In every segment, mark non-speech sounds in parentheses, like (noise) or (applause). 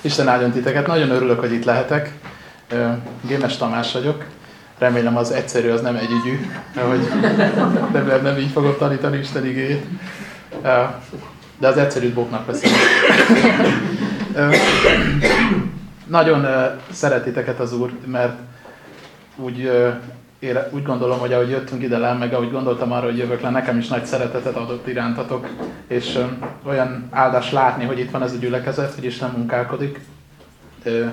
Isten áldjon titeket, nagyon örülök, hogy itt lehetek. Gémes Tamás vagyok. Remélem az egyszerű, az nem együgyű, hogy nem, nem így fogok tanítani Isten igéjét. De az egyszerűt bóknak veszem. Nagyon szeretiteket az Úr, mert úgy én úgy gondolom, hogy ahogy jöttünk ide le, meg ahogy gondoltam arra, hogy jövök le, nekem is nagy szeretetet adott irántatok, és ö, olyan áldás látni, hogy itt van ez a gyülekezet, hogy Isten munkálkodik, ö,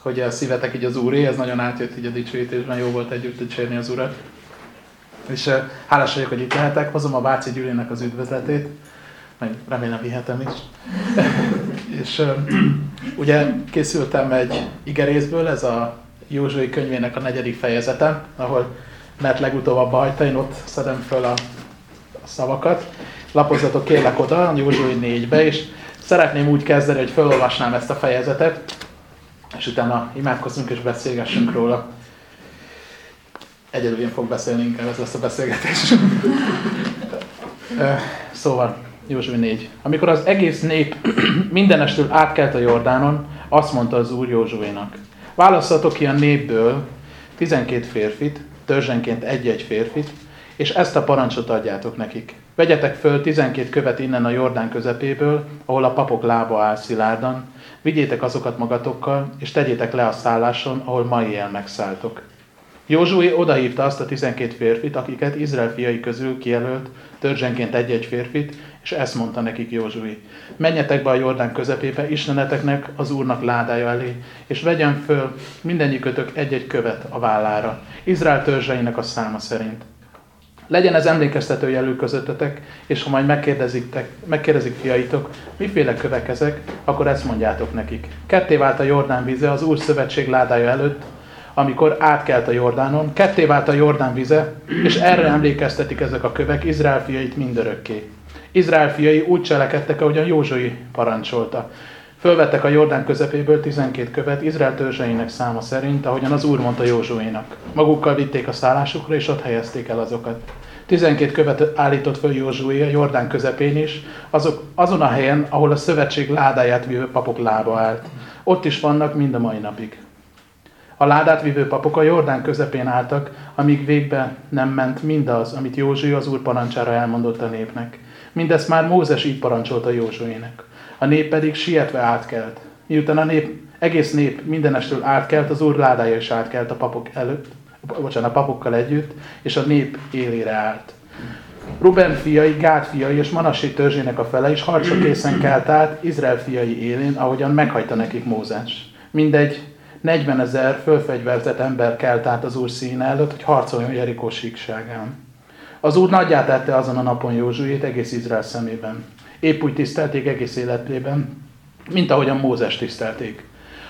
hogy a szívetek így az Úré, ez nagyon átjött így a dicsőítésben, jó volt együtt dicsérni az Urat. És ö, hálás vagyok, hogy itt lehetek, hozom a Váci Gyülének az üdvözletét, meg remélem vihetem is. (laughs) és ö, ugye készültem egy igerészből, ez a Józsui könyvének a negyedik fejezete, ahol mert legutóbb abba hagyta, én ott szedem föl a, a szavakat. Lapozzatok kérlek oda, Józsui 4-be, és szeretném úgy kezdeni, hogy felolvasnám ezt a fejezetet, és utána imádkozzunk és beszélgessünk róla. Egyedül én fog beszélni, inkább ez lesz a beszélgetés. szóval, Józsui 4. Amikor az egész nép mindenestől átkelt a Jordánon, azt mondta az Úr Józsuénak. Válasszatok ki a népből 12 férfit, törzsenként egy-egy férfit, és ezt a parancsot adjátok nekik. Vegyetek föl 12 követ innen a Jordán közepéből, ahol a papok lába áll szilárdan, vigyétek azokat magatokkal, és tegyétek le a szálláson, ahol ma éjjel megszálltok. Józsué odahívta azt a 12 férfit, akiket Izrael fiai közül kijelölt, törzsenként egy-egy férfit, és ezt mondta nekik Józsué. Menjetek be a Jordán közepébe, Isteneteknek, az Úrnak ládája elé, és vegyen föl mindennyikötök egy-egy követ a vállára, Izrael törzseinek a száma szerint. Legyen ez emlékeztető jelű közöttetek, és ha majd megkérdezik, megkérdezik fiaitok, miféle kövek ezek, akkor ezt mondjátok nekik. Ketté vált a Jordán vize az Úr szövetség ládája előtt, amikor átkelt a Jordánon, ketté vált a Jordán vize, és erre emlékeztetik ezek a kövek Izrael fiait mindörökké. Izrael fiai úgy cselekedtek, ahogyan Józsui parancsolta. Fölvettek a Jordán közepéből 12 követ Izrael törzseinek száma szerint, ahogyan az Úr mondta Józsuénak. Magukkal vitték a szállásukra, és ott helyezték el azokat. 12 követ állított föl Józsué a Jordán közepén is, azok, azon a helyen, ahol a szövetség ládáját vívő papok lába állt. Ott is vannak mind a mai napig. A ládát vívő papok a Jordán közepén álltak, amíg végbe nem ment mindaz, amit Józsui az úr parancsára elmondott a népnek. Mindezt már Mózes így parancsolta Józsuének. A nép pedig sietve átkelt. Miután a nép, egész nép mindenestől átkelt, az úr ládája is átkelt a papok előtt, bocsánat, a papokkal együtt, és a nép élére állt. Ruben fiai, Gád fiai és Manassi törzsének a fele is harcra készen kelt át Izrael fiai élén, ahogyan meghagyta nekik Mózes. Mindegy 40 ezer fölfegyverzett ember kelt át az úr színe előtt, hogy harcoljon Jerikó síkságán. Az úr nagyját azon a napon Józsuét egész Izrael szemében. Épp úgy tisztelték egész életében, mint ahogyan Mózes tisztelték.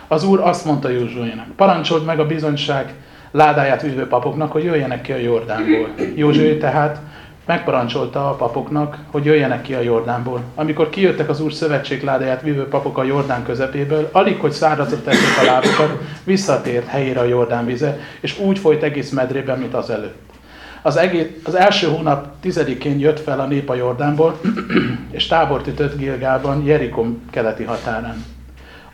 Az úr azt mondta Józsuének, parancsold meg a bizonyság ládáját vívő papoknak, hogy jöjjenek ki a Jordánból. Józsué tehát megparancsolta a papoknak, hogy jöjjenek ki a Jordánból. Amikor kijöttek az Úr szövetség ládáját vívő papok a Jordán közepéből, alig, hogy szárazat tették a lábukat, visszatért helyére a Jordán vize, és úgy folyt egész medrében, mint az előtt. Az, egész, az első hónap tizedikén jött fel a nép a Jordánból, (clears throat) és tábort ütött Gilgában, Jerikom keleti határán.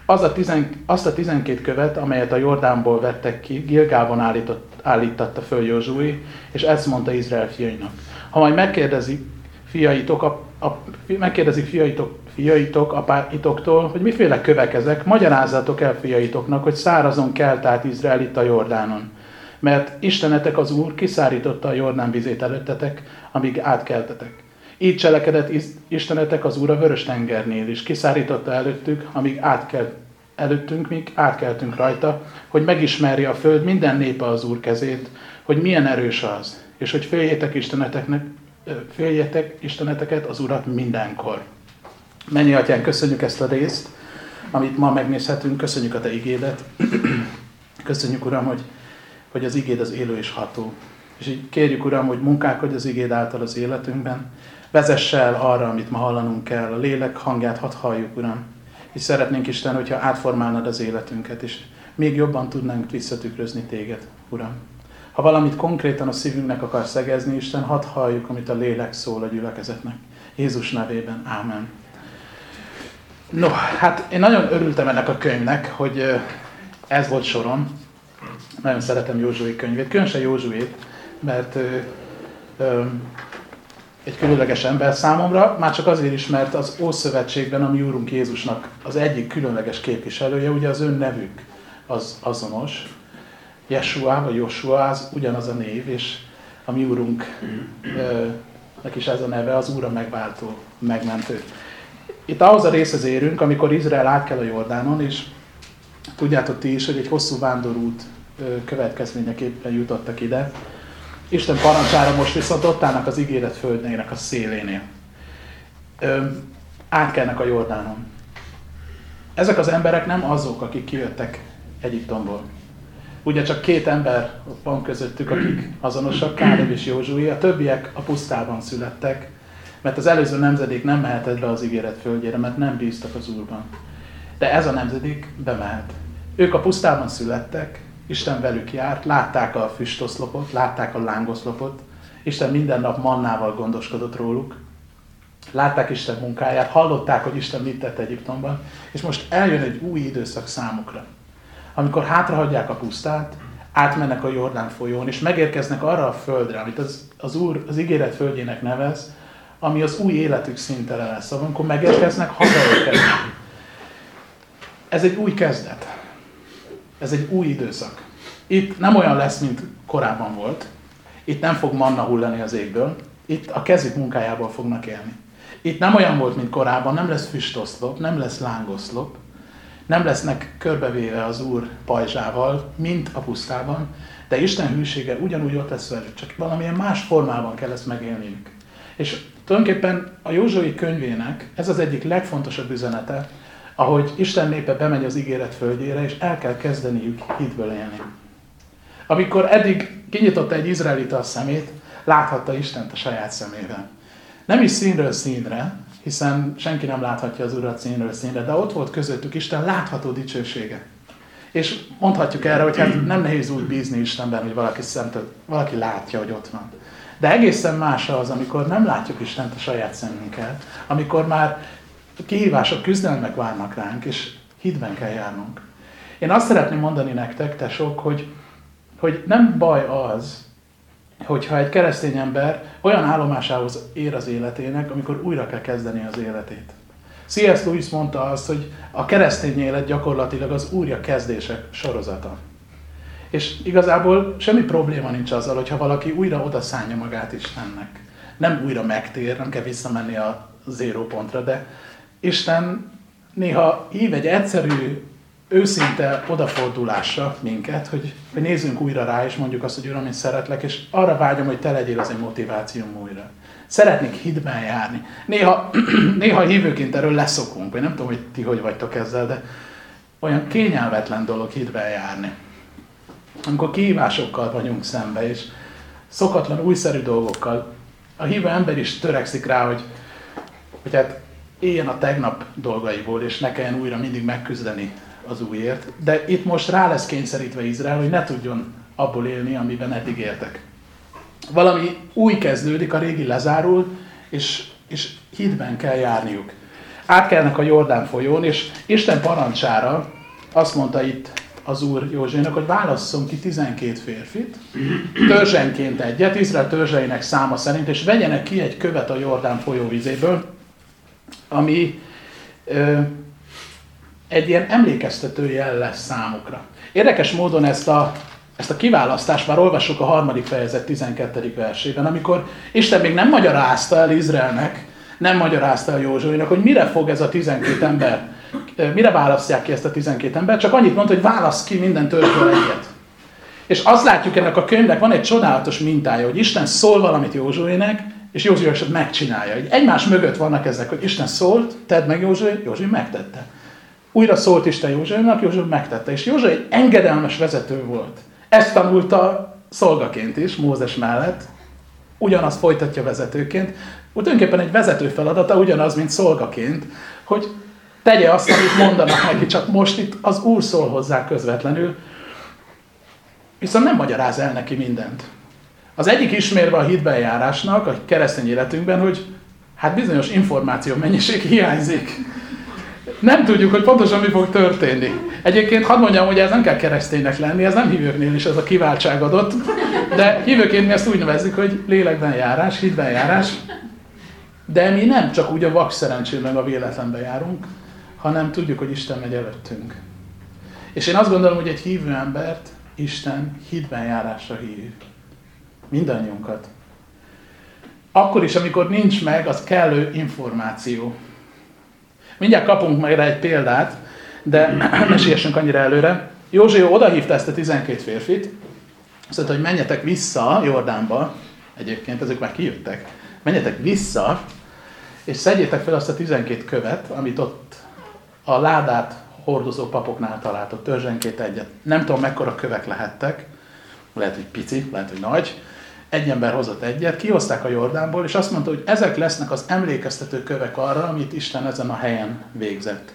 Az a tizen, azt a tizenkét követ, amelyet a Jordánból vettek ki, Gilgában állított, állítatta föl Józsui, és ezt mondta Izrael fiainak. Ha majd megkérdezik fiaitok, a, a, megkérdezik fiaitok, fiaitok, apáitoktól, hogy miféle kövek ezek, magyarázzatok el fiaitoknak, hogy szárazon kelt át Izrael itt a Jordánon. Mert Istenetek az Úr kiszárította a Jordán vizét előttetek, amíg átkeltetek. Így cselekedett Istenetek az Úr a vörös tengernél is, kiszárította előttük, amíg átkelt, előttünk, míg átkeltünk rajta, hogy megismerje a föld minden népe az Úr kezét, hogy milyen erős az, és hogy féljétek Isteneteknek, féljetek Isteneteket, az Urat mindenkor. Mennyi atyán, köszönjük ezt a részt, amit ma megnézhetünk, köszönjük a Te igédet. (clears throat) Köszönjük, Uram, hogy, hogy az igéd az élő és ható. És így kérjük, Uram, hogy munkálkodj az igéd által az életünkben. Vezess el arra, amit ma hallanunk kell. A lélek hangját hadd halljuk, Uram. És szeretnénk, Isten, hogyha átformálnad az életünket, és még jobban tudnánk visszatükrözni Téged, Uram. Ha valamit konkrétan a szívünknek akar szegezni, Isten, hadd halljuk, amit a lélek szól a gyülekezetnek. Jézus nevében. Ámen. No, hát én nagyon örültem ennek a könyvnek, hogy ez volt soron. Nagyon szeretem Józsué könyvét, különösen Józsuét, mert ö, ö, egy különleges ember számomra, már csak azért is, mert az Ószövetségben a mi Úrunk Jézusnak az egyik különleges képviselője, ugye az ön nevük az azonos. Yeshua vagy Joshua, az ugyanaz a név, és a mi Úrunk neki is ez a neve, az Úr a megváltó, megmentő. Itt ahhoz a részhez érünk, amikor Izrael átkel a Jordánon, és tudjátok ti is, hogy egy hosszú vándorút következményeképpen jutottak ide. Isten parancsára most viszont ott állnak az ígéret földnének a szélénél. átkelnek a Jordánon. Ezek az emberek nem azok, akik kijöttek Egyiptomból. Ugye csak két ember van közöttük, akik azonosak, Káleb és Józsué, a többiek a pusztában születtek, mert az előző nemzedék nem mehetett be az ígéret földjére, mert nem bíztak az Úrban. De ez a nemzedék bemehet. Ők a pusztában születtek, Isten velük járt, látták a füstoszlopot, látták a lángoszlopot, Isten minden nap mannával gondoskodott róluk, látták Isten munkáját, hallották, hogy Isten mit tett Egyiptomban, és most eljön egy új időszak számukra. Amikor hátrahagyják a pusztát, átmennek a Jordán folyón, és megérkeznek arra a földre, amit az, az Úr az ígéret földjének nevez, ami az új életük szintele lesz. Szóval amikor megérkeznek, hazaérkeznek. Ez egy új kezdet. Ez egy új időszak. Itt nem olyan lesz, mint korábban volt. Itt nem fog manna hullani az égből. Itt a kezük munkájából fognak élni. Itt nem olyan volt, mint korábban, nem lesz füstoszlop, nem lesz lángoszlop, nem lesznek körbevéve az Úr pajzsával, mint a pusztában, de Isten hűsége ugyanúgy ott lesz velük, csak valamilyen más formában kell ezt megélniük. És tulajdonképpen a Józsui könyvének ez az egyik legfontosabb üzenete, ahogy Isten népe bemegy az ígéret földjére, és el kell kezdeniük hitből élni. Amikor eddig kinyitotta egy izraelita a szemét, láthatta Istent a saját szemével. Nem is színről színre, hiszen senki nem láthatja az Urat színről színre, de ott volt közöttük Isten látható dicsősége. És mondhatjuk erre, hogy hát nem nehéz úgy bízni Istenben, hogy valaki, szemtől, valaki látja, hogy ott van. De egészen más az, amikor nem látjuk Istent a saját szemünkkel, amikor már kihívások, küzdelmek várnak ránk, és hitben kell járnunk. Én azt szeretném mondani nektek, tesók, hogy, hogy nem baj az, hogyha egy keresztény ember olyan állomásához ér az életének, amikor újra kell kezdeni az életét. C.S. Lewis mondta azt, hogy a keresztény élet gyakorlatilag az újra kezdések sorozata. És igazából semmi probléma nincs azzal, hogyha valaki újra odaszánja magát Istennek. Nem újra megtér, nem kell visszamenni a zéró pontra, de Isten néha hív egy egyszerű, őszinte odafordulásra minket, hogy, hogy nézzünk újra rá, és mondjuk azt, hogy Uram, én szeretlek, és arra vágyom, hogy te legyél az egy motivációm újra. Szeretnék hitben járni. Néha, (clears throat) néha hívőként erről leszokunk, vagy nem tudom, hogy ti hogy vagytok ezzel, de olyan kényelmetlen dolog hitben járni. Amikor kihívásokkal vagyunk szembe, és szokatlan, újszerű dolgokkal, a hívő ember is törekszik rá, hogy, hogy hát éljen a tegnap dolgaiból, és ne kelljen újra mindig megküzdeni az újért. De itt most rá lesz kényszerítve Izrael, hogy ne tudjon abból élni, amiben eddig éltek. Valami új kezdődik, a régi lezárul, és, és hitben kell járniuk. Átkelnek a Jordán folyón, és Isten parancsára azt mondta itt az úr Józsénak, hogy válasszon ki 12 férfit, törzsenként egyet, Izrael törzseinek száma szerint, és vegyenek ki egy követ a Jordán folyóvizéből, ami ö, egy ilyen emlékeztető jel lesz számukra. Érdekes módon ezt a, ezt a kiválasztást már olvassuk a harmadik fejezet 12. versében, amikor Isten még nem magyarázta el Izraelnek, nem magyarázta el Józsuénak, hogy mire fog ez a 12 ember, mire választják ki ezt a 12 ember, csak annyit mondta, hogy válasz ki minden törzsből egyet. És azt látjuk ennek a könyvnek, van egy csodálatos mintája, hogy Isten szól valamit Józsuének, és Józsué eset megcsinálja. Egymás mögött vannak ezek, hogy Isten szólt, tedd meg Józsué, Józsué megtette. Újra szólt Isten Józsuénak, Józsué megtette. És Józsué egy engedelmes vezető volt. Ezt tanulta szolgaként is, Mózes mellett. Ugyanazt folytatja vezetőként. Úgy tulajdonképpen egy vezető feladata ugyanaz, mint szolgaként, hogy tegye azt, amit mondanak neki, csak most itt az Úr szól hozzá közvetlenül, viszont nem magyaráz el neki mindent. Az egyik ismérve a hitbenjárásnak a keresztény életünkben, hogy hát bizonyos információ mennyiség hiányzik. Nem tudjuk, hogy pontosan mi fog történni. Egyébként hadd mondjam, hogy ez nem kell kereszténynek lenni, ez nem hívőknél is ez a kiváltság adott, de hívőként mi ezt úgy nevezzük, hogy lélekben járás, hitben járás. De mi nem csak úgy a vak szerencsében a véletlenbe járunk, hanem tudjuk, hogy Isten megy előttünk. És én azt gondolom, hogy egy hívő embert Isten hitben járásra hív. Mindannyiunkat. Akkor is, amikor nincs meg az kellő információ. Mindjárt kapunk meg rá egy példát, de (clears throat) ne siessünk annyira előre. Józsió odahívta ezt a 12 férfit, azt mondta, hogy menjetek vissza Jordánba, egyébként ezek már kijöttek, menjetek vissza, és szedjétek fel azt a 12 követ, amit ott a ládát hordozó papoknál találtok, törzsenként egyet. Nem tudom, mekkora kövek lehettek, lehet, hogy pici, lehet, hogy nagy. Egy ember hozott egyet, kihozták a Jordánból, és azt mondta, hogy ezek lesznek az emlékeztető kövek arra, amit Isten ezen a helyen végzett.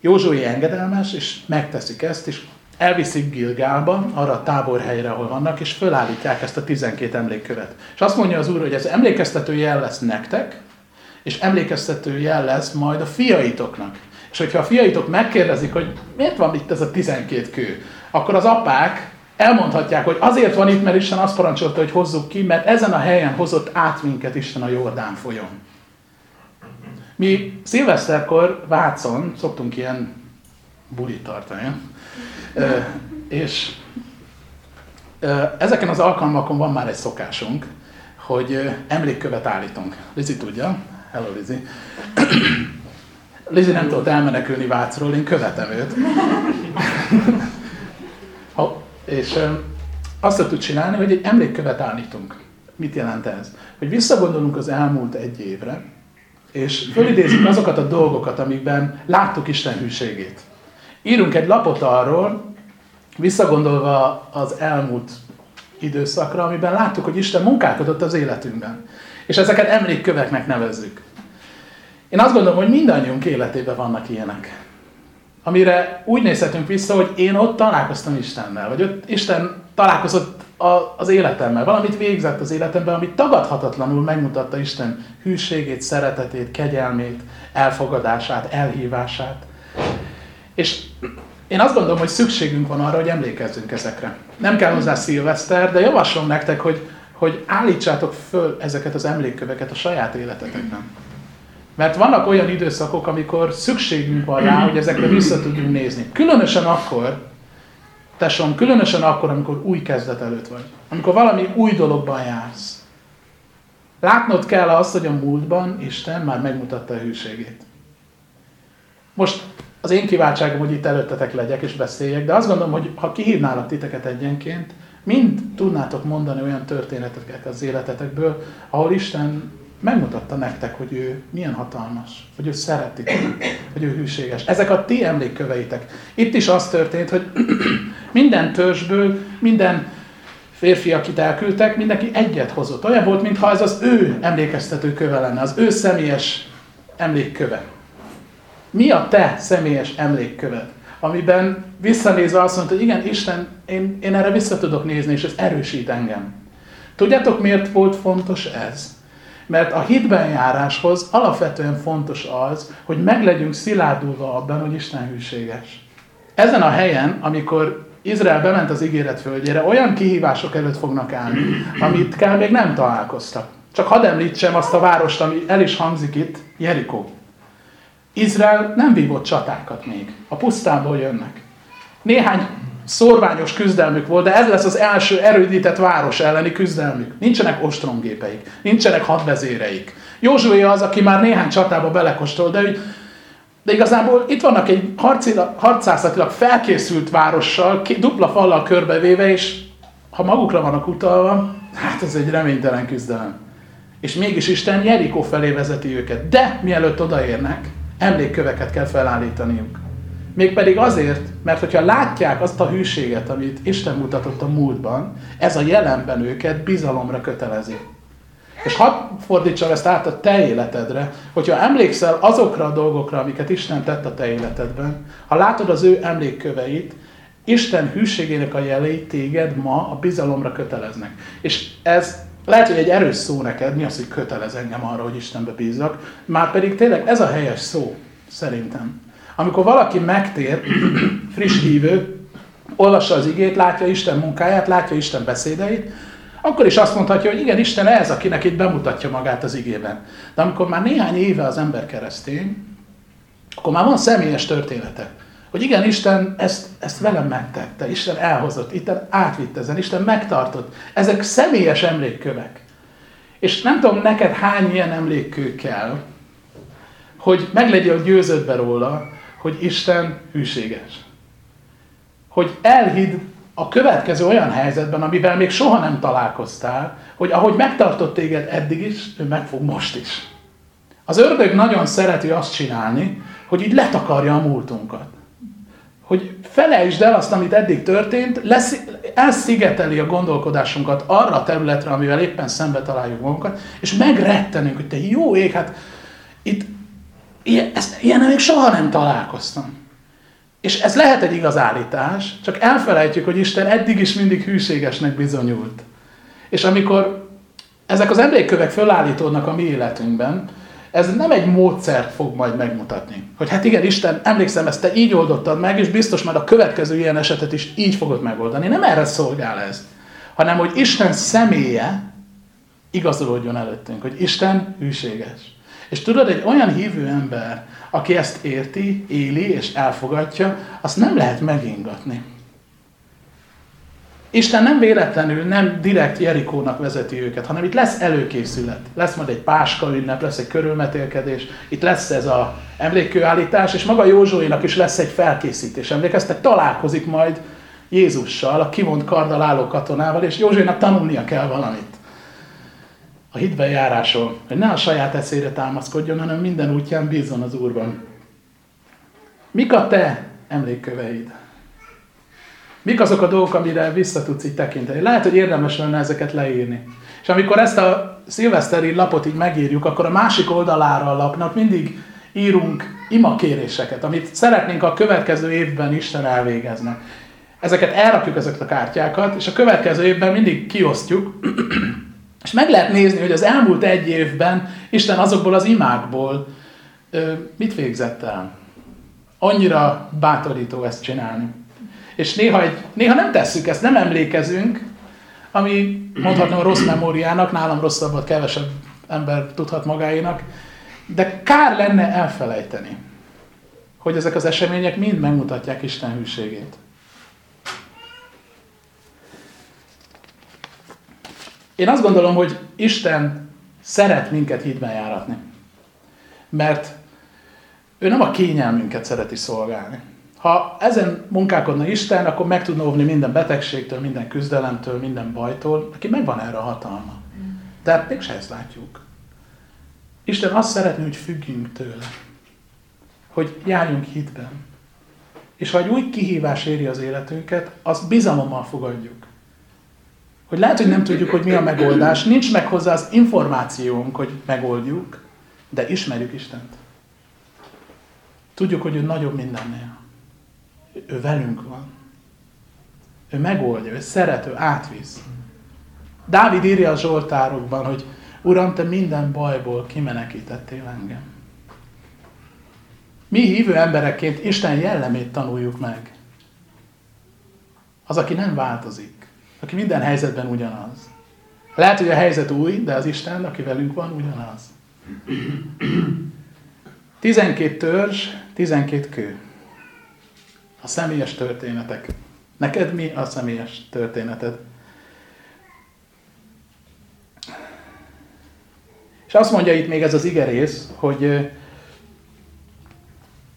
Józsué engedelmes, és megteszik ezt, és elviszik Gilgálba, arra a táborhelyre, ahol vannak, és fölállítják ezt a 12 emlékkövet. És azt mondja az Úr, hogy ez emlékeztető jel lesz nektek, és emlékeztető jel lesz majd a fiaitoknak. És hogyha a fiaitok megkérdezik, hogy miért van itt ez a 12 kő, akkor az apák elmondhatják, hogy azért van itt, mert Isten azt parancsolta, hogy hozzuk ki, mert ezen a helyen hozott át minket Isten a Jordán folyón. Mi szilveszterkor Vácon szoktunk ilyen bulit tartani, és ezeken az alkalmakon van már egy szokásunk, hogy emlékkövet állítunk. Lizi tudja, hello Lizi. Lizi nem tudott elmenekülni Vácról, én követem őt. És azt tud csinálni, hogy egy emlékkövet állítunk. Mit jelent ez? Hogy visszagondolunk az elmúlt egy évre, és fölidézzük azokat a dolgokat, amikben láttuk Isten hűségét. Írunk egy lapot arról, visszagondolva az elmúlt időszakra, amiben láttuk, hogy Isten munkálkodott az életünkben. És ezeket emlékköveknek nevezzük. Én azt gondolom, hogy mindannyiunk életében vannak ilyenek. Amire úgy nézhetünk vissza, hogy én ott találkoztam Istennel, vagy ott Isten találkozott a, az életemmel, valamit végzett az életemben, amit tagadhatatlanul megmutatta Isten hűségét, szeretetét, kegyelmét, elfogadását, elhívását. És én azt gondolom, hogy szükségünk van arra, hogy emlékezzünk ezekre. Nem kell hozzá szilveszter, de javaslom nektek, hogy, hogy állítsátok föl ezeket az emlékköveket a saját életetekben. Mert vannak olyan időszakok, amikor szükségünk van rá, hogy ezekre vissza tudjunk nézni. Különösen akkor, Tesóm, különösen akkor, amikor új kezdet előtt vagy. Amikor valami új dologban jársz. Látnod kell azt, hogy a múltban Isten már megmutatta a hűségét. Most az én kiváltságom, hogy itt előttetek legyek és beszéljek, de azt gondolom, hogy ha kihívnálak titeket egyenként, mind tudnátok mondani olyan történeteket az életetekből, ahol Isten megmutatta nektek, hogy ő milyen hatalmas, hogy ő szereti, hogy ő hűséges. Ezek a ti emlékköveitek. Itt is az történt, hogy (clears throat) minden törzsből, minden férfi, akit elküldtek, mindenki egyet hozott. Olyan volt, mintha ez az ő emlékeztető köve lenne, az ő személyes emlékköve. Mi a te személyes emlékköved? Amiben visszanézve azt mondta, hogy igen, Isten, én, én erre vissza tudok nézni, és ez erősít engem. Tudjátok, miért volt fontos ez? Mert a hitben járáshoz alapvetően fontos az, hogy meglegyünk szilárdulva abban, hogy Isten hűséges. Ezen a helyen, amikor Izrael bement az ígéret földjére, olyan kihívások előtt fognak állni, amit kell még nem találkoztak. Csak hadd említsem azt a várost, ami el is hangzik itt, Jerikó. Izrael nem vívott csatákat még. A pusztából jönnek. Néhány szorványos küzdelmük volt, de ez lesz az első erődített város elleni küzdelmük. Nincsenek ostromgépeik, nincsenek hadvezéreik. Józsué az, aki már néhány csatába belekostol, de, de igazából itt vannak egy harcászatilag felkészült várossal, dupla fallal körbevéve, és ha magukra vannak utalva, hát ez egy reménytelen küzdelem. És mégis Isten Jerikó felé vezeti őket. De mielőtt odaérnek, emlékköveket kell felállítaniuk. Mégpedig azért, mert hogyha látják azt a hűséget, amit Isten mutatott a múltban, ez a jelenben őket bizalomra kötelezi. És hadd fordítsam ezt át a te életedre, hogyha emlékszel azokra a dolgokra, amiket Isten tett a te életedben, ha látod az ő emlékköveit, Isten hűségének a jelei téged ma a bizalomra köteleznek. És ez lehet, hogy egy erős szó neked, mi az, hogy kötelez engem arra, hogy Istenbe bízzak, már pedig tényleg ez a helyes szó. szerintem. Amikor valaki megtér, (clears throat) friss hívő, olvassa az igét, látja Isten munkáját, látja Isten beszédeit, akkor is azt mondhatja, hogy igen, Isten ez, akinek itt bemutatja magát az igében. De amikor már néhány éve az ember keresztény, akkor már van személyes története. Hogy igen, Isten ezt, ezt velem megtette, Isten elhozott, Isten átvitt ezen, Isten megtartott. Ezek személyes emlékkövek. És nem tudom, neked hány ilyen emlékkő kell, hogy meglegyél győződve róla, hogy Isten hűséges. Hogy elhidd a következő olyan helyzetben, amivel még soha nem találkoztál, hogy ahogy megtartott téged eddig is, ő meg fog most is. Az ördög nagyon szereti azt csinálni, hogy így letakarja a múltunkat. Hogy felejtsd el azt, amit eddig történt, lesz, elszigeteli a gondolkodásunkat arra a területre, amivel éppen szembe találjuk magunkat, és megrettenünk, hogy te jó ég, hát itt ilyen, ezt, még soha nem találkoztam. És ez lehet egy igaz állítás, csak elfelejtjük, hogy Isten eddig is mindig hűségesnek bizonyult. És amikor ezek az emlékkövek fölállítódnak a mi életünkben, ez nem egy módszert fog majd megmutatni. Hogy hát igen, Isten, emlékszem, ezt te így oldottad meg, és biztos már a következő ilyen esetet is így fogod megoldani. Nem erre szolgál ez, hanem hogy Isten személye igazolódjon előttünk, hogy Isten hűséges. És tudod, egy olyan hívő ember, aki ezt érti, éli és elfogadja, azt nem lehet megingatni. Isten nem véletlenül nem direkt Jerikónak vezeti őket, hanem itt lesz előkészület. Lesz majd egy páska ünnep, lesz egy körülmetélkedés, itt lesz ez a emlékkőállítás, és maga Józsuénak is lesz egy felkészítés. Emlékeztek, találkozik majd Jézussal, a kivont karddal álló katonával, és Józsuénak tanulnia kell valamit. A hitben járásról, hogy ne a saját eszére támaszkodjon, hanem minden útján bízzon az Úrban. Mik a te emlékköveid? Mik azok a dolgok, amire vissza tudsz így tekinteni? Lehet, hogy érdemes lenne ezeket leírni. És amikor ezt a szilveszteri lapot így megírjuk, akkor a másik oldalára a lapnak mindig írunk imakéréseket, amit szeretnénk a következő évben Isten elvégezni. Ezeket elrakjuk, ezeket a kártyákat, és a következő évben mindig kiosztjuk, és meg lehet nézni, hogy az elmúlt egy évben Isten azokból az imákból ö, mit végzett el. Annyira bátorító ezt csinálni. És néha, egy, néha nem tesszük ezt, nem emlékezünk, ami mondhatnám rossz memóriának, nálam rosszabbat kevesebb ember tudhat magáénak, de kár lenne elfelejteni, hogy ezek az események mind megmutatják Isten hűségét. Én azt gondolom, hogy Isten szeret minket hitben járatni. Mert ő nem a kényelmünket szereti szolgálni. Ha ezen munkálkodna Isten, akkor meg tudna óvni minden betegségtől, minden küzdelemtől, minden bajtól, aki megvan erre a hatalma. De mégse ezt látjuk. Isten azt szeretné, hogy függjünk tőle. Hogy járjunk hitben. És ha egy új kihívás éri az életünket, azt bizalommal fogadjuk. Hogy lehet, hogy nem tudjuk, hogy mi a megoldás, nincs meg hozzá az információnk, hogy megoldjuk, de ismerjük Istent. Tudjuk, hogy ő nagyobb mindennél. Ő velünk van. Ő megoldja, ő szeret, ő átvisz. Dávid írja a Zsoltárokban, hogy Uram, te minden bajból kimenekítettél engem. Mi hívő emberekként Isten jellemét tanuljuk meg. Az, aki nem változik, aki minden helyzetben ugyanaz. Lehet, hogy a helyzet új, de az Isten, aki velünk van, ugyanaz. 12 törzs, 12 kő. A személyes történetek. Neked mi a személyes történeted? És azt mondja itt még ez az igerész, hogy,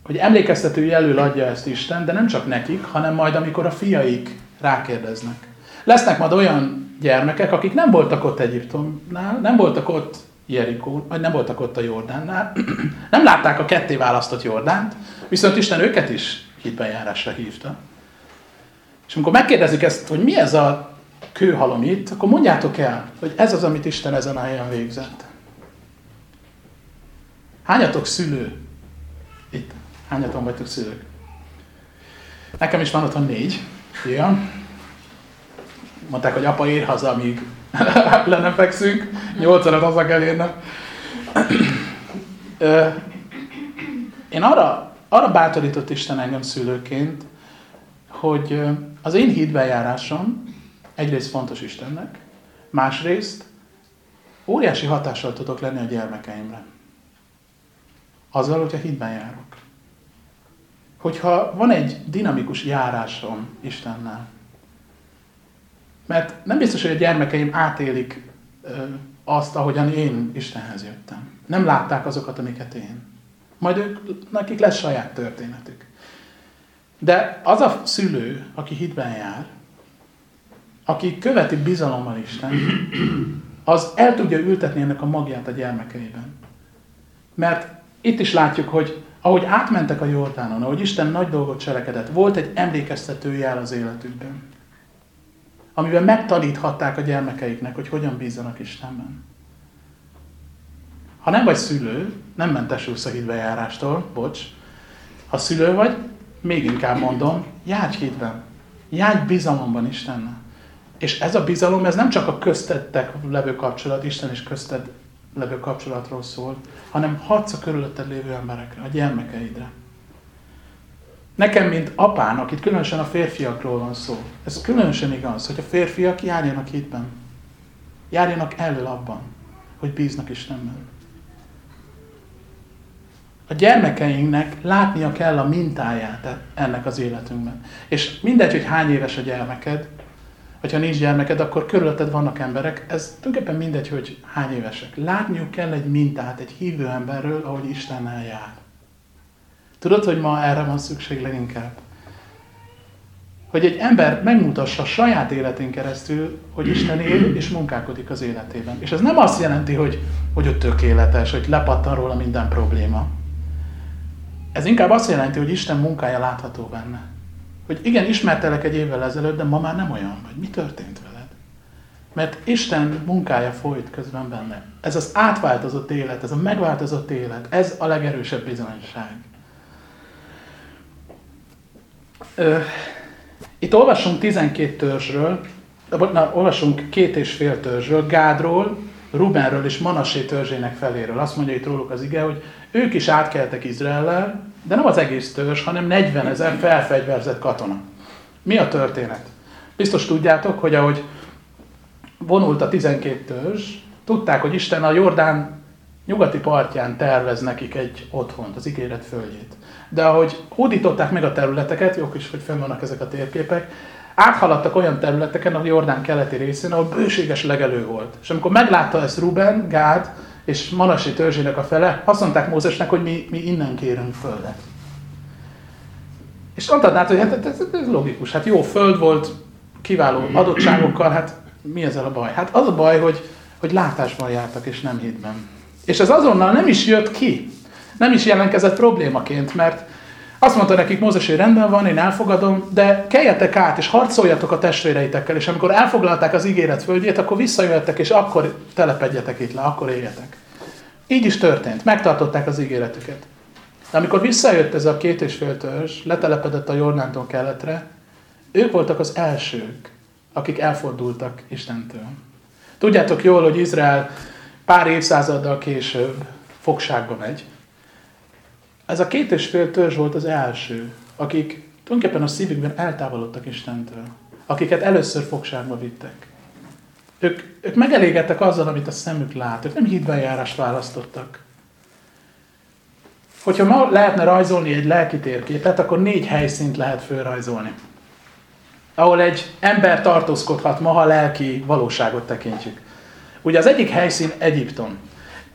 hogy emlékeztető jelül adja ezt Isten, de nem csak nekik, hanem majd amikor a fiaik rákérdeznek. Lesznek majd olyan gyermekek, akik nem voltak ott Egyiptomnál, nem voltak ott Jerikó, vagy nem voltak ott a Jordánnál, (clears throat) nem látták a ketté választott Jordánt, viszont Isten őket is hitbenjárásra hívta. És amikor megkérdezik ezt, hogy mi ez a kőhalom itt, akkor mondjátok el, hogy ez az, amit Isten ezen a helyen végzett. Hányatok szülő? Itt. Hányaton vagytok szülők? Nekem is van otthon négy. Igen. Mondták, hogy apa ér haza, amíg (laughs) le nem fekszünk. Nyolcanat haza kell érnem. én arra, arra bátorított Isten engem szülőként, hogy az én hídbejárásom egyrészt fontos Istennek, másrészt óriási hatással tudok lenni a gyermekeimre. Azzal, hogyha hídben járok. Hogyha van egy dinamikus járásom Istennel. Mert nem biztos, hogy a gyermekeim átélik azt, ahogyan én Istenhez jöttem. Nem látták azokat, amiket én. Majd ők, nekik lesz saját történetük. De az a szülő, aki hitben jár, aki követi bizalommal Isten, az el tudja ültetni ennek a magját a gyermekeiben. Mert itt is látjuk, hogy ahogy átmentek a Jordánon, ahogy Isten nagy dolgot cselekedett, volt egy emlékeztető jel az életükben, amiben megtaníthatták a gyermekeiknek, hogy hogyan bízzanak Istenben. Ha nem vagy szülő, nem mentesülsz a hídbejárástól, bocs. Ha szülő vagy, még inkább mondom, járj hídben. Járj bizalomban Istennel. És ez a bizalom, ez nem csak a köztettek levő kapcsolat, Isten és közted levő kapcsolatról szól, hanem hatsz a körülötted lévő emberekre, a gyermekeidre. Nekem, mint apának, itt különösen a férfiakról van szó, ez különösen igaz, hogy a férfiak járjanak hitben. Járjanak elő abban, hogy bíznak Istenben. A gyermekeinknek látnia kell a mintáját ennek az életünkben. És mindegy, hogy hány éves a gyermeked, vagy ha nincs gyermeked, akkor körülötted vannak emberek, ez tulajdonképpen mindegy, hogy hány évesek. Látniuk kell egy mintát, egy hívő emberről, ahogy Istennel jár. Tudod, hogy ma erre van szükség leginkább? Hogy egy ember megmutassa saját életén keresztül, hogy Isten él és munkálkodik az életében. És ez nem azt jelenti, hogy, hogy ő tökéletes, hogy lepattan róla minden probléma. Ez inkább azt jelenti, hogy Isten munkája látható benne. Hogy igen, ismertelek egy évvel ezelőtt, de ma már nem olyan vagy. Mi történt veled? Mert Isten munkája folyt közben benne. Ez az átváltozott élet, ez a megváltozott élet, ez a legerősebb bizonyság. Itt olvasunk 12 törzsről, na, olvasunk két és fél törzsről, Gádról, Rubenről és Manasé törzsének feléről. Azt mondja itt róluk az ige, hogy ők is átkeltek Izraellel, de nem az egész törzs, hanem 40 ezer felfegyverzett katona. Mi a történet? Biztos tudjátok, hogy ahogy vonult a 12 törzs, tudták, hogy Isten a Jordán nyugati partján tervez nekik egy otthont, az ígéret földjét. De ahogy hódították meg a területeket, jók is, hogy fenn vannak ezek a térképek, áthaladtak olyan területeken, a Jordán keleti részén, ahol bőséges legelő volt. És amikor meglátta ezt Ruben, Gád és Manasi törzsének a fele, azt mondták Mózesnek, hogy mi, mi innen kérünk földet. És mondtad, hogy hát ez, ez logikus, hát jó föld volt, kiváló adottságokkal, hát mi ezzel a baj? Hát az a baj, hogy, hogy látásban jártak, és nem hitben. És ez azonnal nem is jött ki. Nem is jelentkezett problémaként, mert azt mondta nekik Mózes, hogy rendben van, én elfogadom, de keljetek át, és harcoljatok a testvéreitekkel, és amikor elfoglalták az ígéret földjét, akkor visszajöttek, és akkor telepedjetek itt le, akkor éljetek. Így is történt, megtartották az ígéretüket. De amikor visszajött ez a két és fél törzs, letelepedett a Jordántól keletre, ők voltak az elsők, akik elfordultak Istentől. Tudjátok jól, hogy Izrael pár évszázaddal később fogságba megy, ez a két és fél törzs volt az első, akik tulajdonképpen a szívükben eltávolodtak Istentől, akiket először fogságba vittek. Ők, ők megelégedtek azzal, amit a szemük lát, ők nem hídbenjárást választottak. Hogyha ma lehetne rajzolni egy lelki térképet, akkor négy helyszínt lehet fölrajzolni. Ahol egy ember tartózkodhat ma, ha lelki valóságot tekintjük. Ugye az egyik helyszín Egyiptom.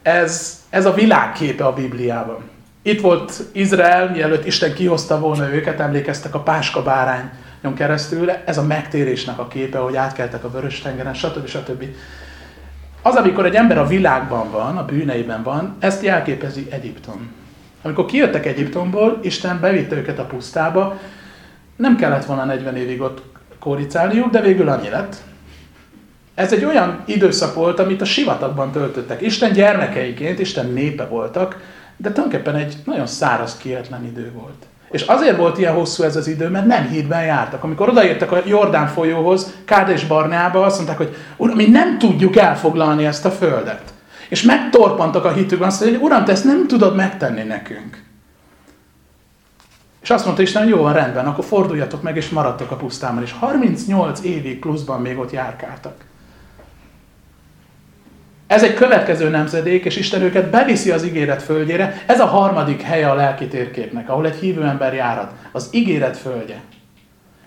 Ez, ez a világképe a Bibliában. Itt volt Izrael, mielőtt Isten kihozta volna őket, emlékeztek a Páska bárányon keresztül, ez a megtérésnek a képe, hogy átkeltek a vörös tengeren, stb. stb. Az, amikor egy ember a világban van, a bűneiben van, ezt jelképezi Egyiptom. Amikor kijöttek Egyiptomból, Isten bevitte őket a pusztába, nem kellett volna 40 évig ott kóricálniuk, de végül annyi lett. Ez egy olyan időszak volt, amit a sivatagban töltöttek. Isten gyermekeiként, Isten népe voltak, de tulajdonképpen egy nagyon száraz, kietlen idő volt. És azért volt ilyen hosszú ez az idő, mert nem hídben jártak. Amikor odaértek a Jordán folyóhoz, Kád és Barnába, azt mondták, hogy Uram, mi nem tudjuk elfoglalni ezt a földet. És megtorpantak a hitükben, azt mondják, hogy Uram, te ezt nem tudod megtenni nekünk. És azt mondta Isten, hogy jó van, rendben, akkor forduljatok meg, és maradtok a pusztában. És 38 évig pluszban még ott járkáltak. Ez egy következő nemzedék, és Isten őket beviszi az ígéret földjére. Ez a harmadik helye a lelki térképnek, ahol egy hívő ember járat. Az ígéret földje.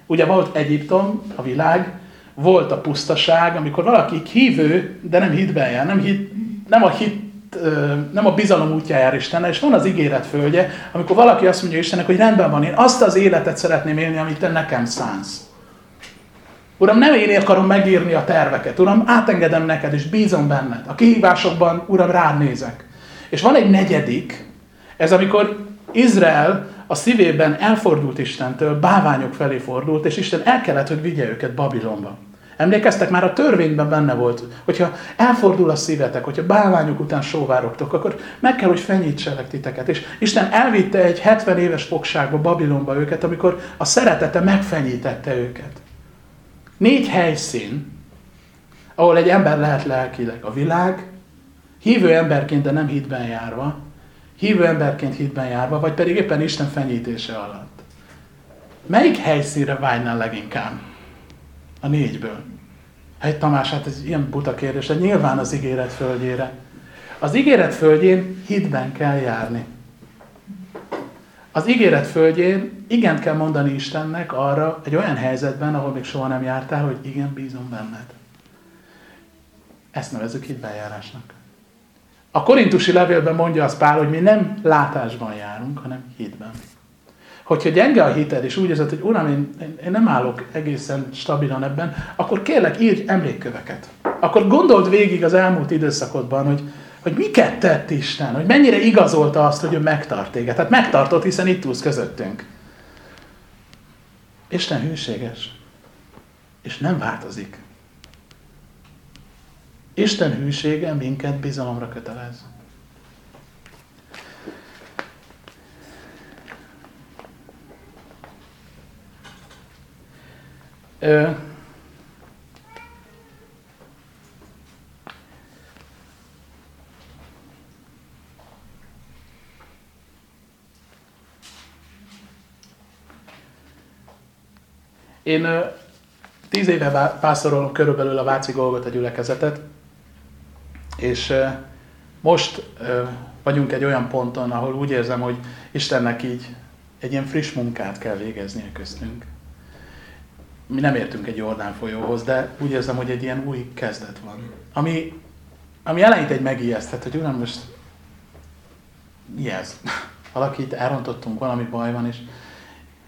Ugye volt Egyiptom, a világ, volt a pusztaság, amikor valaki hívő, de nem hitben jár, nem, hit, nem a hit nem a bizalom útján jár Isten, és van az ígéret földje, amikor valaki azt mondja Istennek, hogy rendben van, én azt az életet szeretném élni, amit te nekem szánsz. Uram, nem én akarom megírni a terveket. Uram, átengedem neked, és bízom benned. A kihívásokban, Uram, rád nézek. És van egy negyedik, ez amikor Izrael a szívében elfordult Istentől, báványok felé fordult, és Isten el kellett, hogy vigye őket Babilonba. Emlékeztek, már a törvényben benne volt, hogyha elfordul a szívetek, hogyha bálványok után sóvárogtok, akkor meg kell, hogy fenyítselek titeket. És Isten elvitte egy 70 éves fogságba, Babilonba őket, amikor a szeretete megfenyítette őket. Négy helyszín, ahol egy ember lehet lelkileg. A világ, hívő emberként, de nem hitben járva, hívő emberként hitben járva, vagy pedig éppen Isten fenyítése alatt. Melyik helyszínre vágynál leginkább? A négyből. Egy Tamás, hát ez ilyen buta kérdés, de nyilván az ígéret földjére. Az ígéret földjén hitben kell járni. Az ígéret földjén igent kell mondani Istennek arra egy olyan helyzetben, ahol még soha nem jártál, hogy igen, bízom benned. Ezt nevezzük hitbenjárásnak. A korintusi levélben mondja az Pál, hogy mi nem látásban járunk, hanem hitben. Hogyha gyenge a hited, és úgy érzed, hogy Uram, én, én nem állok egészen stabilan ebben, akkor kérlek, írj emlékköveket. Akkor gondold végig az elmúlt időszakodban, hogy, hogy miket tett Isten, hogy mennyire igazolta azt, hogy ő megtart téged. Tehát megtartott, hiszen itt túlsz közöttünk. Isten hűséges, és nem változik. Isten hűsége minket bizalomra kötelez. Ö, Én tíz éve pásztorolom körülbelül a Váci Golgot a gyülekezetet, és most vagyunk egy olyan ponton, ahol úgy érzem, hogy Istennek így egy ilyen friss munkát kell végeznie köztünk mi nem értünk egy Jordán folyóhoz, de úgy érzem, hogy egy ilyen új kezdet van. Ami, ami eleinte egy megijesztett, hogy uram, most mi ez? (laughs) Valakit elrontottunk, valami baj van, és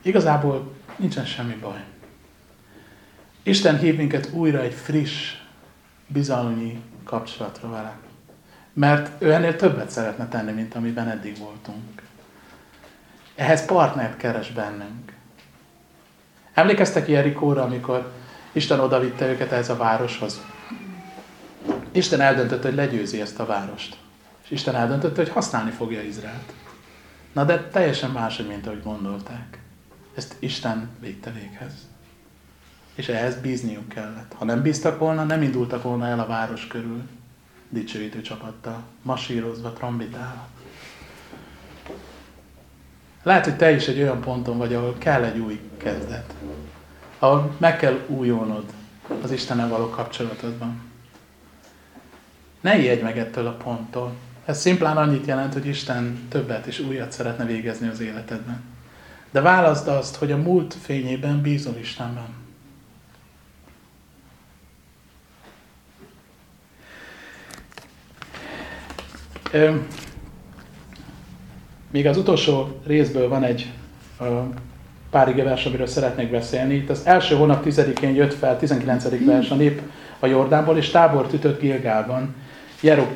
igazából nincsen semmi baj. Isten hív minket újra egy friss, bizalmi kapcsolatra vele. Mert ő ennél többet szeretne tenni, mint amiben eddig voltunk. Ehhez partnert keres bennünk. Emlékeztek Jerikóra, amikor Isten odavitte őket ehhez a városhoz? Isten eldöntötte, hogy legyőzi ezt a várost. És Isten eldöntötte, hogy használni fogja Izraelt. Na de teljesen máshogy, mint ahogy gondolták. Ezt Isten vitte véghez. És ehhez bízniuk kellett. Ha nem bíztak volna, nem indultak volna el a város körül dicsőítő csapattal, masírozva, trombitálva. Lehet, hogy te is egy olyan ponton vagy, ahol kell egy új kezdet. Ahol meg kell újulnod az Istennel való kapcsolatodban. Ne ijedj meg ettől a ponttól. Ez szimplán annyit jelent, hogy Isten többet és újat szeretne végezni az életedben. De válaszd azt, hogy a múlt fényében bízol Istenben. Még az utolsó részből van egy pár igevers, amiről szeretnék beszélni. Itt az első hónap 10-én jött fel, 19. vers a nép a Jordánból, és tábort ütött Gilgálban,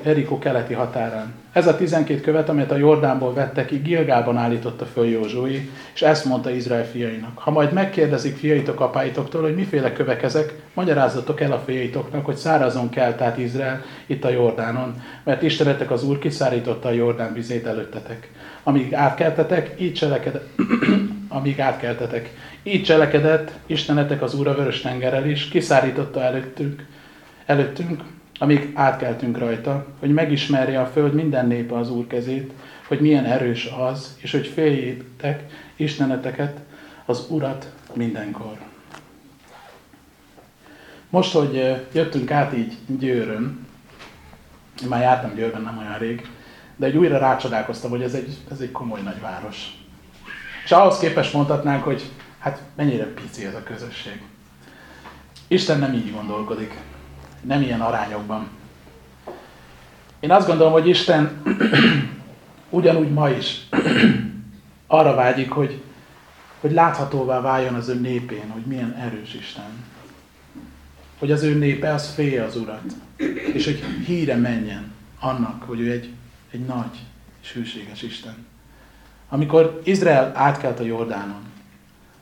Erikó keleti határán. Ez a 12 követ, amelyet a Jordánból vettek ki, Gilgálban állította föl Józsui, és ezt mondta Izrael fiainak. Ha majd megkérdezik fiaitok apáitoktól, hogy miféle kövek ezek, magyarázzatok el a fiaitoknak, hogy szárazon kell tehát Izrael itt a Jordánon, mert Istenetek az Úr kiszárította a Jordán vizét előttetek. Amíg átkeltetek, így cselekedett, (clears throat) amíg átkeltetek. Így cselekedett Istenetek az Úr a vörös tengerrel is, kiszárította előttünk, előttünk amíg átkeltünk rajta, hogy megismerje a föld minden népe az Úr kezét, hogy milyen erős az, és hogy féljétek Isteneteket, az Urat mindenkor. Most, hogy jöttünk át így Győrön, én már jártam Győrben nem olyan rég, de egy újra rácsodálkoztam, hogy ez egy, ez egy komoly nagy város. És ahhoz képest mondhatnánk, hogy hát mennyire pici ez a közösség. Isten nem így gondolkodik, nem ilyen arányokban. Én azt gondolom, hogy Isten (clears throat) ugyanúgy ma is (clears throat) arra vágyik, hogy, hogy láthatóvá váljon az ő népén, hogy milyen erős Isten. Hogy az ő népe az félje az Urat, és hogy híre menjen annak, hogy ő egy, egy nagy és hűséges Isten. Amikor Izrael átkelt a Jordánon,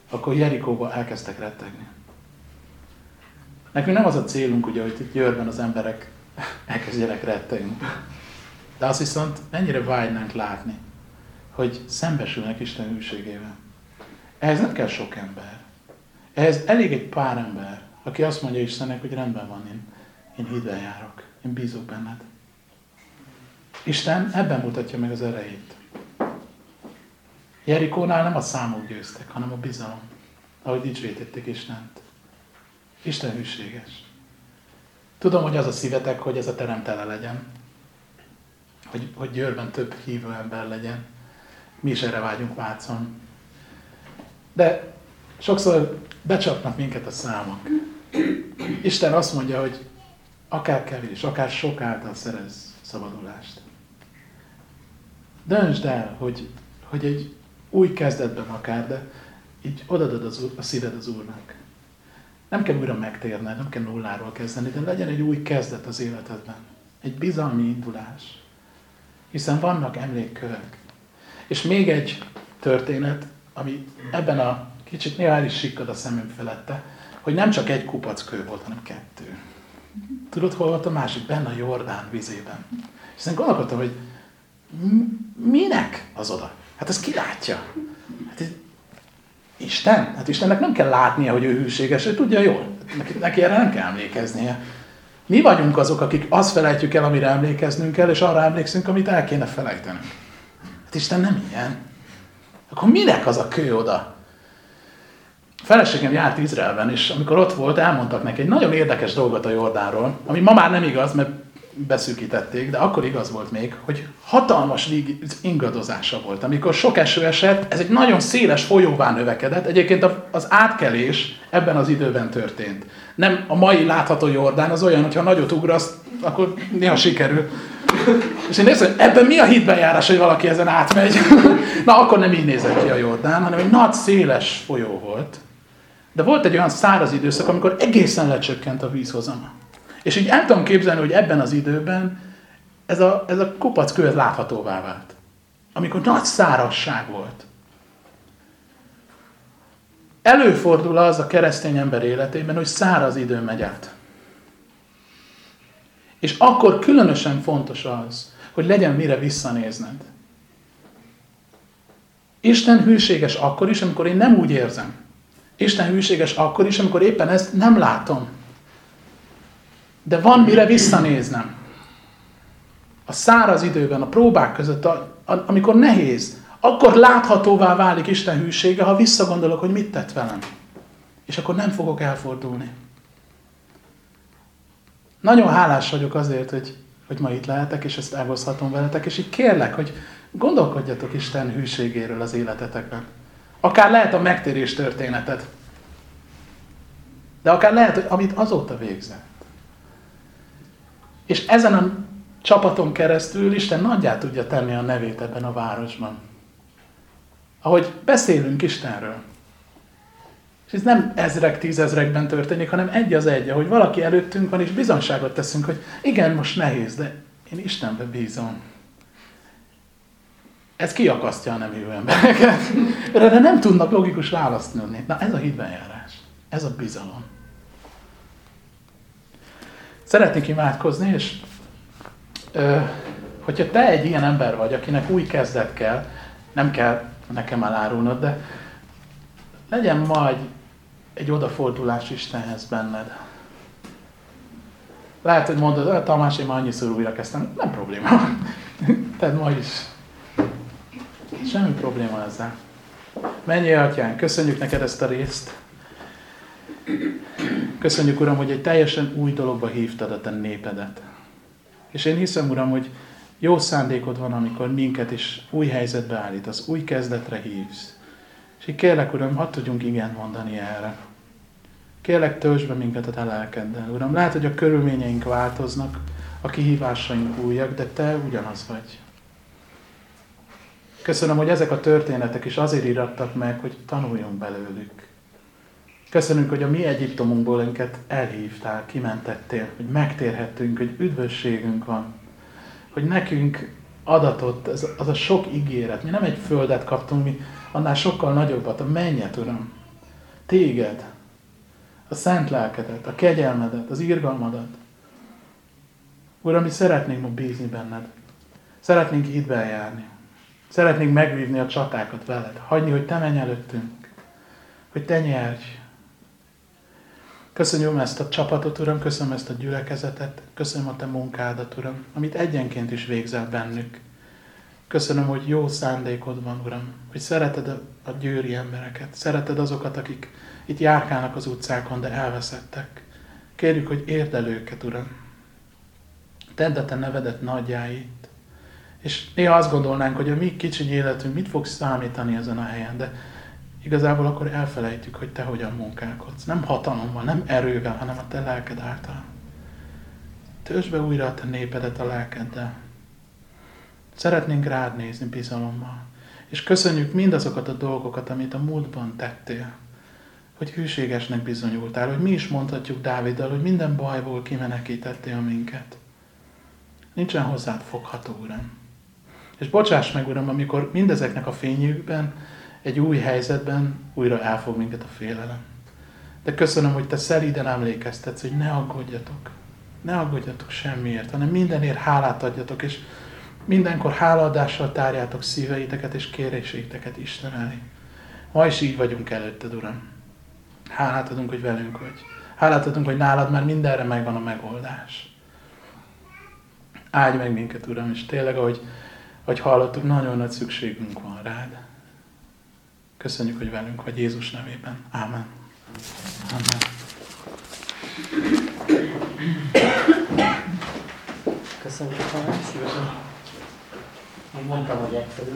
akkor Jerikóba elkezdtek rettegni. Nekünk nem az a célunk, ugye, hogy itt Győrben az emberek elkezdjenek rettegni. De azt viszont mennyire vágynánk látni, hogy szembesülnek Isten hűségével. Ehhez nem kell sok ember. Ehhez elég egy pár ember, aki azt mondja Istennek, hogy rendben van, én, én hitben járok, én bízok benned. Isten ebben mutatja meg az erejét. Jerikónál nem a számok győztek, hanem a bizalom, ahogy dicsőítették Istent. Isten hűséges. Tudom, hogy az a szívetek, hogy ez a terem tele legyen. Hogy, hogy Győrben több hívő ember legyen. Mi is erre vágyunk Vácon. De sokszor becsapnak minket a számok. Isten azt mondja, hogy akár kevés, akár sok által szerez szabadulást. Döntsd el, hogy, hogy egy új kezdetben akár, de így odadod az, a szíved az Úrnak. Nem kell újra megtérned, nem kell nulláról kezdeni, de legyen egy új kezdet az életedben. Egy bizalmi indulás. Hiszen vannak emlékkövek. És még egy történet, ami ebben a kicsit néha el is sikkad a szemünk felette, hogy nem csak egy kupac kő volt, hanem kettő. Tudod, hol volt a másik? Benne a Jordán vizében. És aztán gondolkodtam, hogy minek az oda? Hát ez ki látja? Hát Isten? Hát Istennek nem kell látnia, hogy ő hűséges, ő tudja jól. Neki, neki erre nem kell emlékeznie. Mi vagyunk azok, akik azt felejtjük el, amire emlékeznünk kell, és arra emlékszünk, amit el kéne felejtenünk. Hát Isten nem ilyen. Akkor minek az a kő oda? A feleségem járt Izraelben, és amikor ott volt, elmondtak neki egy nagyon érdekes dolgot a Jordánról, ami ma már nem igaz, mert beszűkítették, de akkor igaz volt még, hogy hatalmas ingadozása volt. Amikor sok eső esett, ez egy nagyon széles folyóvá növekedett. Egyébként az átkelés ebben az időben történt. Nem a mai látható Jordán, az olyan, hogyha nagyot ugrasz, akkor néha sikerül. És én hogy ebben mi a hitbenjárás, hogy valaki ezen átmegy? (laughs) Na, akkor nem így nézett ki a Jordán, hanem egy nagy, széles folyó volt. De volt egy olyan száraz időszak, amikor egészen lecsökkent a vízhozama. És így el tudom képzelni, hogy ebben az időben ez a, ez a kupac kő láthatóvá vált. Amikor nagy szárasság volt. Előfordul az a keresztény ember életében, hogy száraz idő megy át. És akkor különösen fontos az, hogy legyen mire visszanézned. Isten hűséges akkor is, amikor én nem úgy érzem. Isten hűséges akkor is, amikor éppen ezt nem látom. De van mire visszanéznem. A száraz időben, a próbák között, a, a, amikor nehéz, akkor láthatóvá válik Isten hűsége, ha visszagondolok, hogy mit tett velem. És akkor nem fogok elfordulni. Nagyon hálás vagyok azért, hogy, hogy ma itt lehetek, és ezt elhozhatom veletek, és így kérlek, hogy gondolkodjatok Isten hűségéről az életetekben. Akár lehet a megtérés történetet, de akár lehet, hogy amit azóta végzett. És ezen a csapaton keresztül Isten nagyját tudja tenni a nevét ebben a városban. Ahogy beszélünk Istenről. És ez nem ezrek, tízezrekben történik, hanem egy az egy, hogy valaki előttünk van, és bizonságot teszünk, hogy igen, most nehéz, de én Istenbe bízom. Ez kiakasztja a nem hívő embereket. Erre nem tudnak logikus választ adni. Na ez a hitbenjárás. Ez a bizalom. Szeretnék imádkozni, és ö, hogyha te egy ilyen ember vagy, akinek új kezdet kell, nem kell nekem elárulnod, de legyen majd egy odafordulás Istenhez benned. Lehet, hogy mondod, Tamás, én már annyiszor újra kezdtem. Nem probléma. (laughs) Tehát ma is. Semmi probléma ezzel. Mennyi atyán, köszönjük neked ezt a részt. Köszönjük, Uram, hogy egy teljesen új dologba hívtad a te népedet. És én hiszem, Uram, hogy jó szándékod van, amikor minket is új helyzetbe állítasz, új kezdetre hívsz. És így kérlek, Uram, hadd tudjunk igen mondani erre. Kérlek, töltsd be minket a te lelkeddel, Uram. Lehet, hogy a körülményeink változnak, a kihívásaink újak, de Te ugyanaz vagy. Köszönöm, hogy ezek a történetek is azért irattak meg, hogy tanuljunk belőlük. Köszönünk, hogy a mi Egyiptomunkból minket elhívtál, kimentettél, hogy megtérhettünk, hogy üdvösségünk van, hogy nekünk adatott ez, az a sok ígéret. Mi nem egy földet kaptunk, mi annál sokkal nagyobbat, a mennyet, Uram. Téged, a szent lelkedet, a kegyelmedet, az irgalmadat. Uram, mi szeretnénk ma bízni benned. Szeretnénk hitben járni. Szeretnénk megvívni a csatákat veled. Hagyni, hogy te menj előttünk. Hogy te nyerj. Köszönöm ezt a csapatot, Uram, köszönöm ezt a gyülekezetet, köszönöm a Te munkádat, Uram, amit egyenként is végzel bennük. Köszönöm, hogy jó szándékod van, Uram, hogy szereted a győri embereket, szereted azokat, akik itt járkálnak az utcákon, de elveszettek. Kérjük, hogy érd el őket, Uram. Tedd a Te nevedet nagyjáit. És néha azt gondolnánk, hogy a mi kicsi életünk mit fog számítani ezen a helyen, de igazából akkor elfelejtjük, hogy Te hogyan munkálkodsz. Nem hatalommal, nem erővel, hanem a Te lelked által. Töltsd be újra a Te népedet a lelkeddel. Szeretnénk rád nézni bizalommal. És köszönjük mindazokat a dolgokat, amit a múltban tettél. Hogy hűségesnek bizonyultál, hogy mi is mondhatjuk Dáviddal, hogy minden bajból kimenekítettél minket. Nincsen hozzád fogható, Uram. És bocsáss meg, Uram, amikor mindezeknek a fényükben, egy új helyzetben újra elfog minket a félelem. De köszönöm, hogy te szeriden emlékeztetsz, hogy ne aggódjatok. Ne aggódjatok semmiért, hanem mindenért hálát adjatok, és mindenkor hálaadással tárjátok szíveiteket és kéréseiteket Isten elé. Ma is így vagyunk előtted, Uram. Hálát adunk, hogy velünk vagy. Hálát adunk, hogy nálad már mindenre megvan a megoldás. Áldj meg minket, Uram, és tényleg, ahogy, ahogy hallottuk, nagyon nagy szükségünk van rád. Köszönjük, hogy velünk vagy Jézus nevében. Ámen. Ámen. Köszönjük, Tamás. Mondtam, hogy egyszerű.